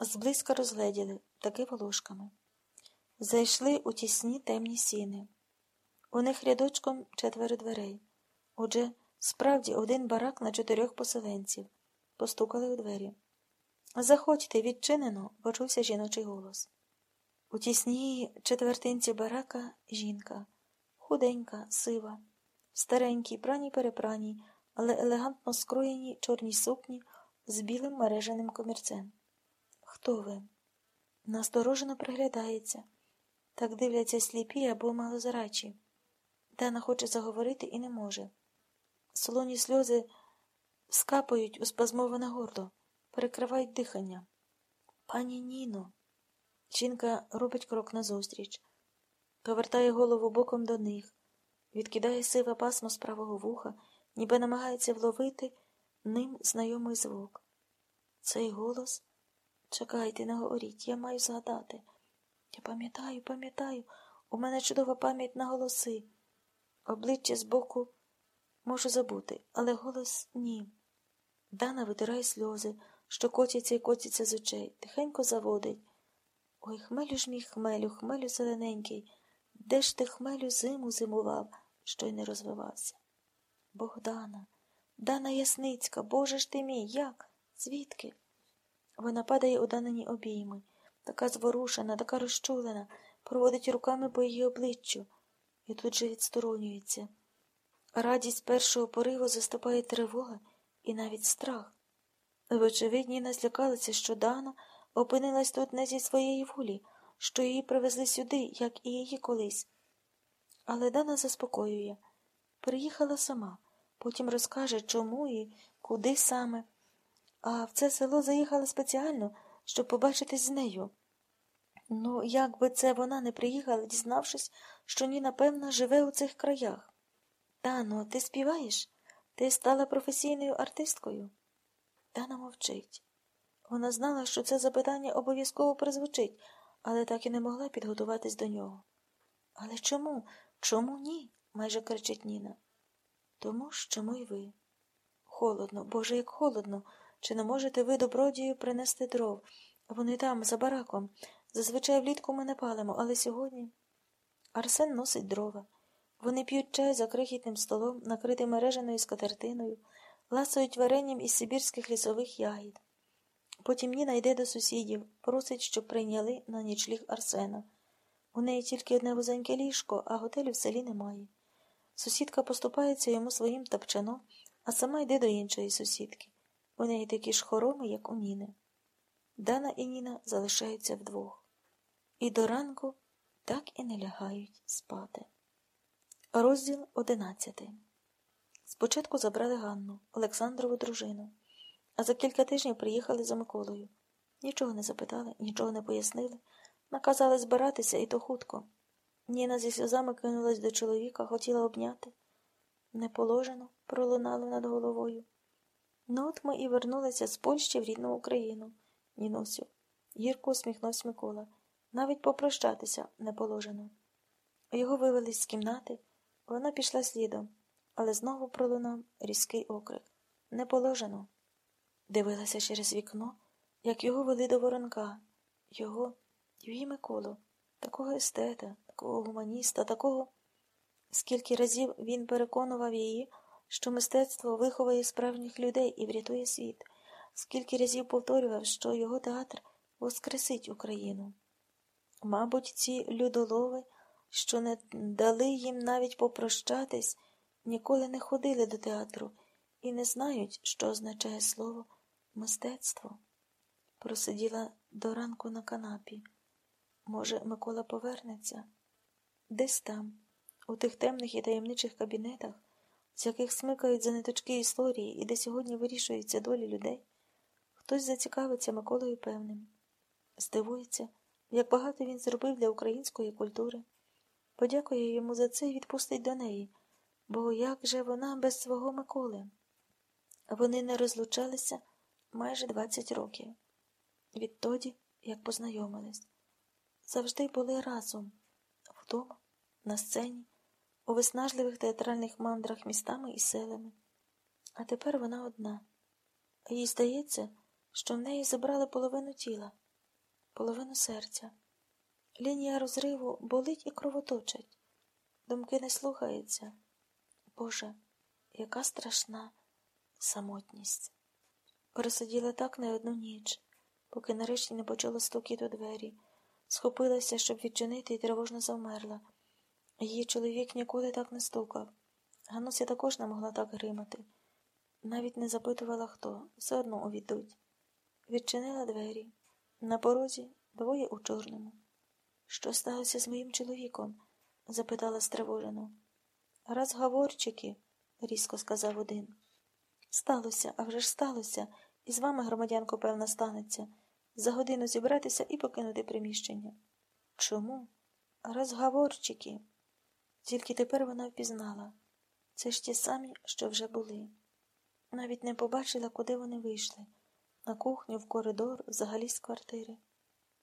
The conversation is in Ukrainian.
Зблизька розгледіли, таки волошками. Зайшли у тісні темні сіни. У них рядочком четверо дверей. Отже, справді один барак на чотирьох поселенців. Постукали у двері. Заходьте, відчинено, почувся жіночий голос. У тісній четвертинці барака жінка, худенька, сива, старенькій, праній перепраній, але елегантно скроєній чорній сукні з білим мереженим комірцем. Хто ви? Насторожено приглядається. Так дивляться сліпі або малозрачі. Дана хоче заговорити і не може. Солоні сльози скапають у спазмоване горло, перекривають дихання. Пані Ніно. Жінка робить крок назустріч, повертає голову боком до них, відкидає сиве пасмо з правого вуха, ніби намагається вловити ним знайомий звук. Цей голос. Чекайте, не говоріть, я маю згадати. Я пам'ятаю, пам'ятаю, у мене чудова пам'ять на голоси. Обличчя збоку можу забути, але голос ні. Дана витирає сльози, що котяться і котяться з очей, тихенько заводить. Ой, хмелю ж мій хмелю, хмелю зелененький, де ж ти хмелю зиму зимував, що й не розвивався? Богдана, Дана Ясницька, Боже ж ти мій, як? Звідки? Вона падає у данені обійми, така зворушена, така розчулена, проводить руками по її обличчю і тут же відсторонюється. Радість першого пориву заступає тривога і навіть страх. Вочевидь, Ніна злякалася, що Дана опинилась тут не зі своєї волі, що її привезли сюди, як і її колись. Але Дана заспокоює приїхала сама, потім розкаже, чому і куди саме. А в це село заїхала спеціально, щоб побачитись з нею. Ну, як би це вона не приїхала, дізнавшись, що Ніна, певно, живе у цих краях. Дано, ти співаєш? Ти стала професійною артисткою? Дана мовчить. Вона знала, що це запитання обов'язково прозвучить, але так і не могла підготуватись до нього. Але чому? Чому ні? майже кричить Ніна. Тому що ми й ви. Холодно, Боже, як холодно. Чи не можете ви добродію принести дров? Вони там, за бараком. Зазвичай влітку ми не палимо, але сьогодні. Арсен носить дрова. Вони п'ють чай за крихітним столом, накритим мереженою скатертиною, ласують варенням із сибірських лісових ягід. Потім Ніна йде до сусідів, просить, щоб прийняли на нічліг Арсена. У неї тільки одне вузеньке ліжко, а готелю в селі немає. Сусідка поступається йому своїм тапчаном, а сама йде до іншої сусідки. У неї такі ж хороми, як у Ніни. Дана і Ніна залишаються вдвох. І до ранку так і не лягають спати. Розділ одинадцятий. Спочатку забрали Ганну, Олександрову дружину, а за кілька тижнів приїхали за Миколою. Нічого не запитали, нічого не пояснили, наказали збиратися і то хутко. Ніна зі сльозами кинулась до чоловіка, хотіла обняти. Не положено, пролунало над головою. Ну от ми і вернулися з Польщі в рідну Україну, Нінусю. Гірко усміхнувся Микола. Навіть попрощатися не положено. Його вивели з кімнати, вона пішла слідом, але знову пролунав різкий окрик. Не положено. Дивилася через вікно, як його вели до воронка, його, її Миколу, такого естета, такого гуманіста, такого. Скільки разів він переконував її, що мистецтво виховує справжніх людей і врятує світ, скільки разів повторював, що його театр воскресить Україну. Мабуть, ці людолови, що не дали їм навіть попрощатись, ніколи не ходили до театру і не знають, що означає слово мистецтво. Просиділа до ранку на канапі. Може, Микола повернеться? Десь там, у тих темних і таємничих кабінетах з яких смикають за ниточки історії і де сьогодні вирішуються долі людей, хтось зацікавиться Миколою певним, здивується, як багато він зробив для української культури, подякує йому за це і відпустить до неї, бо як же вона без свого Миколи? Вони не розлучалися майже 20 років. Відтоді, як познайомились, завжди були разом вдома, на сцені у виснажливих театральних мандрах містами і селами. А тепер вона одна. Їй здається, що в неї забрали половину тіла. половину серця. Лінія розриву болить і кровоточить. Думки не слухаються. Боже, яка страшна самотність. Пересиділа так не одну ніч, поки нарешті не почула стукіт у двері, схопилася, щоб відчинити, і тривожно завмерла. Її чоловік ніколи так не стукав. Гануся також не могла так гримати. Навіть не запитувала хто, все одно увійдуть. Відчинила двері. На порозі двоє у чорному. Що сталося з моїм чоловіком? запитала стривожено. Розговорчики, різко сказав один. Сталося, а вже ж сталося, і з вами, громадянко, певно, станеться. За годину зібратися і покинути приміщення. Чому? Розговорчики. Тільки тепер вона впізнала. Це ж ті самі, що вже були. Навіть не побачила, куди вони вийшли на кухню, в коридор, взагалі з квартири.